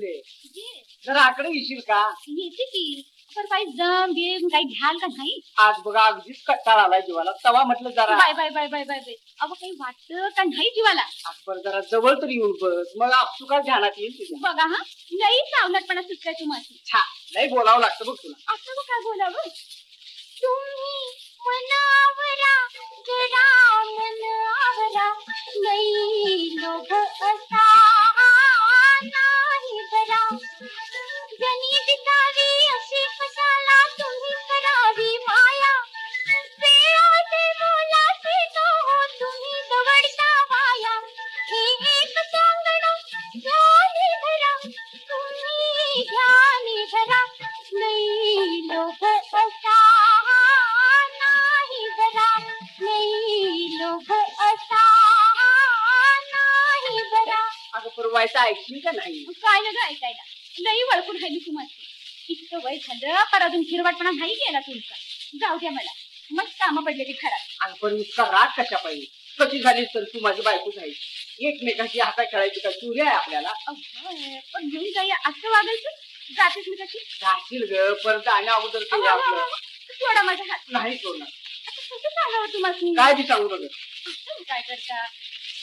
ये, जरा आकडे येशील का? येते की. पण काही जम बिम काही घ्याल का नाही? आज बघा अगदीच कट्टाळ आलाय जीवाला. तवा म्हटलं जरा. Bye bye bye bye bye bye. अहो काही वाटतं का नाही जीवाला? आजपर जरा जवळ तरी येऊन बस मग आपसू का ध्यानात येईल तुझ्या. बघा हा. लई सावलाटपणा सुटलाय तुम्हाला छा. लय बोलावं लागतं बघ तुला. असं मग काय बोलावं? तुम्ही मनावरा परवायचं ऐकशील का नाही? काय ना ऐकायला. लई वळकून राहिली तुम्हाला इतकं वय झालं पर अजून हिरवटपणा नाही गेला तुमचा. जाऊ द्या मला. मग कामं पडले ती खराब अगं पण इतका राग कशा पाहिजे कशी झाली तर तू माझी बायकोच आहे एकमेकांची हाता खेळायची का चुरी आहे आपल्याला? अगं, पण घेऊन जाई असं वागायचं? जातेच मी कशी जाशील ग परत जाण्या अगोदर अहो, ते अहो, आपलं. अहो, सोडा माझा हात. नाही सोडणार. आता कसं सांगावं तुम्हाला काय बी सांगू असं काय करता?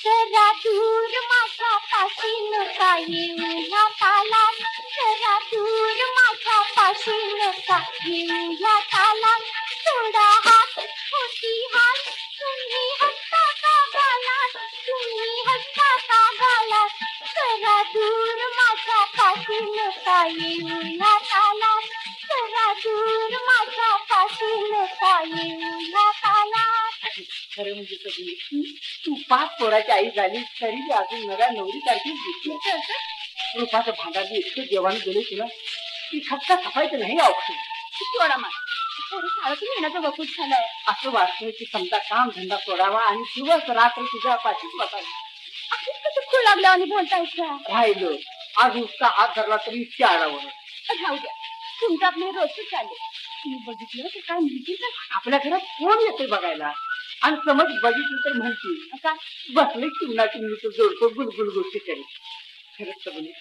जरा दूर माझ्या पाशी नका येऊ ह्या तालात जरा दूर माझ्या पाशी नका येऊ ह्या तालात थोडा हात होती हात तुम्ही हसता का गालात तुम्ही हसता का गालात जरा दूर माझ्या पाशी नका येऊ खरं म्हणजे सगळी. तू पाच पोराची आई झाली तरी बी अजून नव्या नवरी सारखीच दिसते रूपाचं भांडाची इतकं जेवण गेले तुला. ती खटका सफायचं नाही औषध. सोडा शाळेतून येण्याचा वकूट झालाय. असं वाटतंय की समजा काम धंदा सोडावा आणि दिवस रात्र तुझ्या पाठीच बसावी. असंच कसं खूळ लागलं आणि बोलतायचं राहिलं आज नुसता हात धरला तरी इतक्या आडावर राहू द्या तुमचं आपले रोजच चालले तुम्ही बघितलं तर काय म्हणतील का आपल्या घरात कोण येते बघायला? आणि समज बघितलं तर म्हणतील आता बसले चिमणाची मी तो जोडतो गुलगुल गोष्टी करी खरंच तर म्हणे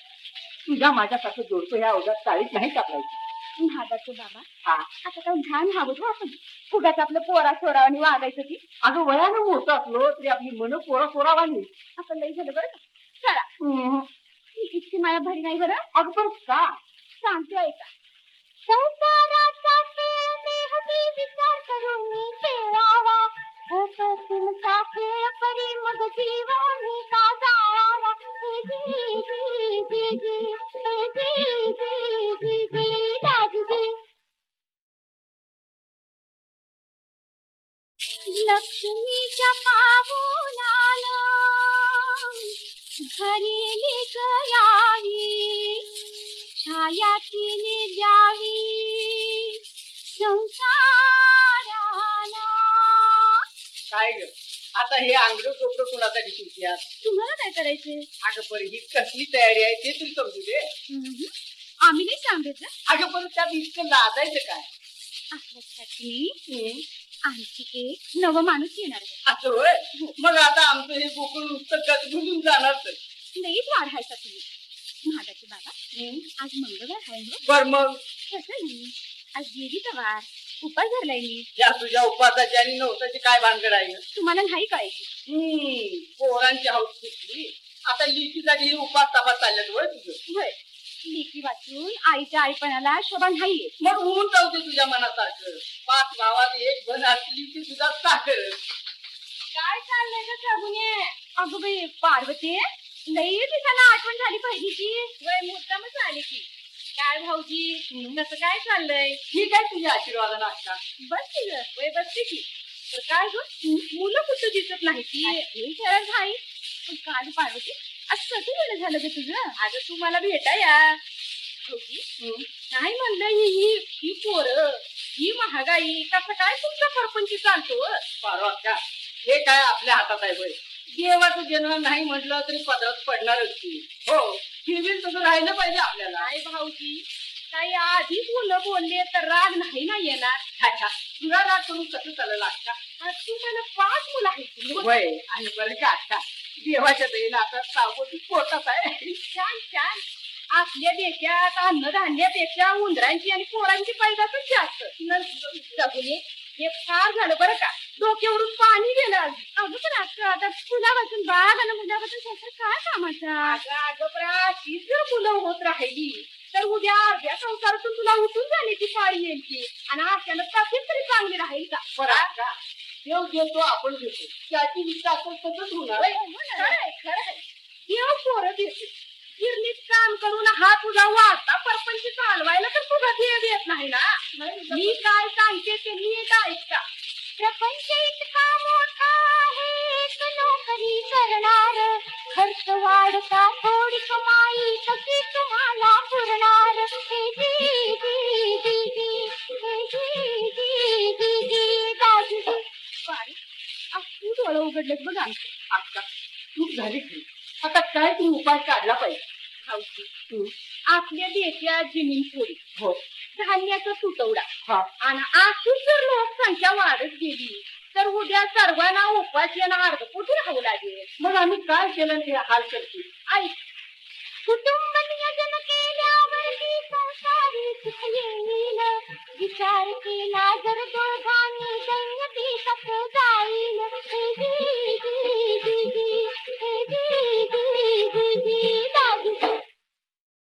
तुझ्या माझ्यासारखं जोडतो ह्या अवघात चाळीत नाही टाकायची महादाचं बाबा. हा. आता काय ध्यान हवं हो आपण. फुगाच आपलं पोरा सोरावानी वागायचं की. अगं वयानं मोठं असलो तरी आपली मन पोरा पोरावानी आपण लई झालं बरं का? चला. ही इतकी माया भरी नाही बरं? अगं पण का? सांगते ऐका. संसाराचा खेळ नेहमी विचार करून मी लक्ष्मीच्या पाहून घरी लेक छाया तिने द्यावी संसार काय ग आता हे आंगड चोपडं कुणासाठी शिकल्यास तुम्हाला काय करायचे अगं पण ही कसली तयारी आहे ते तरी समजू दे. आम्ही नाही सांगितलं अगं पण त्यात इतकं लाजायचं काय? आपल्यासाठी आणखी एक नवं माणूस येणार आहे. असं होय? मग आता आमचं हे गोकुळ नुसतं गजबजून जाणार तर. लईच वाढायचा तुम्ही? महादाचे बाबा आज मंगळवार आहे बर मग? कसं नाही. आज देवीचा वार उपास धरलाय मी. या तुझ्या उपासाची आणि नवसाची काय भानगड आहे ग? तुम्हाला नाही कळायची. हम्म, पोरांची हाऊस सुटली आता लिखीसाठी हे उपास तपास चालल्यात होय तुझं? होय. लेकी वाचून आईच्या आईपणाला शोभा नाहीये. मग होऊन जाऊ दे तुझ्या मनासारखं. पाच भावात एक भन असली की तुझा साखर. काय चाललंय का सगुने अगं बाई पार्वती लई दिसाला आठवण झाली पाहिजेची वय मुद्दामच आली की. काय भाऊजी? कसं काय चाललंय? ठीक आहे तुझ्या आशीर्वादानं आता बस की ग. वय बसते की. तर काय ग? मुलं कुठं दिसत नाही की हे शहरात नाही. पण काय पार्वती आज कसं वेळ झालं ग तुझं? अगं तू मला भेटा या. भाऊजी काय म्हणलं ही ही ही पोरं ही महागाई कसं काय तुमचा सरपंच चालतो व? पारवा का हे काय आपल्या हातात आहे होय? देवाचं जन्म नाही म्हटलं तरी पदरात पडणारच की. हो. सिव्हिल तसं राहिलं पाहिजे आपल्याला. काय भाऊजी काही आधीच मुलं बोलले तर राग नाही ना येणार? अच्छा. तुला राग करून कसं चालेल आता तुम्हाला पाच मुलं आहेत. होय आणि बरं का आता? देवाच्या दयेनं आता सावधी पोटात आहे. छान छान. आपल्या देशात अन्नधान्यापेक्षा उंदरांची आणि पोरांची पैदासच जास्त. सगुनी हे फार झालं बरं का. डोक्यावरून पाणी गेलं. अगं पण आता आता फुलापासून बाग आणि मुलापासून संसार काय कामाचा अगं अगं हीच जर मुलं होत राहिली तर उद्या अर्ध्या संसारातून तुला उठून जाण्याची पाळी येईल की. आणि अशानं तशीच तरी चांगली राहील का? बरं. का देव देतो आपण देतो त्याची इच्छा असेल तसंच होणार आहे. खरंय खरंय देव पोरं देते. गिरणीत काम करून हा तुझा वाढता परपंच चालवायला तर तुझा देव येत नाही ना? मी काय सांगते ते नीट ऐकता प्रपंच इतका मोठा आहे एक नोकरी करणार. खर्च वाढता थोडी कमाई कशी तुम्हाला पुरणार. हे जी जी जी जी हे जी जी जी जी दाजी जी. पारी, आज तू डोळं उघडलेस बघ आमचं. आता चूक झाली खरी. आता काय तू उपाय काढला पाहिजे? भाऊजी. आपल्या देशा जमीन थोडी हो. धान्याचा तुटवडा. हा. आणि आजून जर लोकसंख्या वाढत गेली तर उद्या सर्वांना उपास यांना कुठे राहू लागेल. मग आम्ही काय केलं हे हाल करतील? ऐक कुटुंब नियोजन केल्यावरती संसारी विचार केला जर दोन